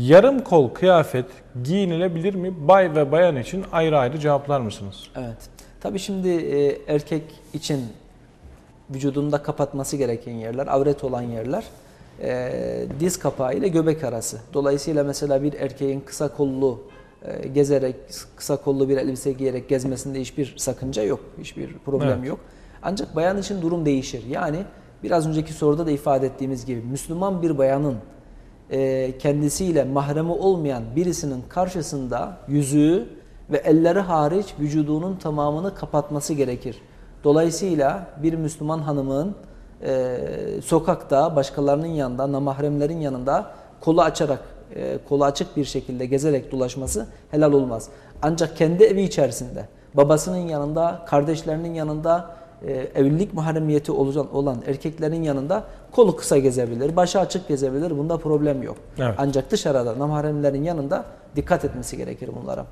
Yarım kol kıyafet giyinilebilir mi? Bay ve bayan için ayrı ayrı cevaplar mısınız? Evet. Tabii şimdi e, erkek için vücudunda kapatması gereken yerler, avret olan yerler e, diz kapağı ile göbek arası. Dolayısıyla mesela bir erkeğin kısa kollu e, gezerek, kısa kollu bir elbise giyerek gezmesinde hiçbir sakınca yok, hiçbir problem Evet. yok. Ancak bayan için durum değişir. Yani biraz önceki soruda da ifade ettiğimiz gibi Müslüman bir bayanın e, kendisiyle mahremi olmayan birisinin karşısında yüzüğü ve elleri hariç vücudunun tamamını kapatması gerekir. Dolayısıyla bir Müslüman hanımın e, sokakta başkalarının yanında, namahremlerin yanında kolu açarak, e, kolu açık bir şekilde gezerek dolaşması helal olmaz. Ancak kendi evi içerisinde, babasının yanında, kardeşlerinin yanında, e, evlilik mahremiyeti olan, olan erkeklerin yanında kolu kısa gezebilir, başı açık gezebilir. Bunda problem yok. Evet. Ancak dışarıda namahremlerin yanında dikkat etmesi gerekir bunlara.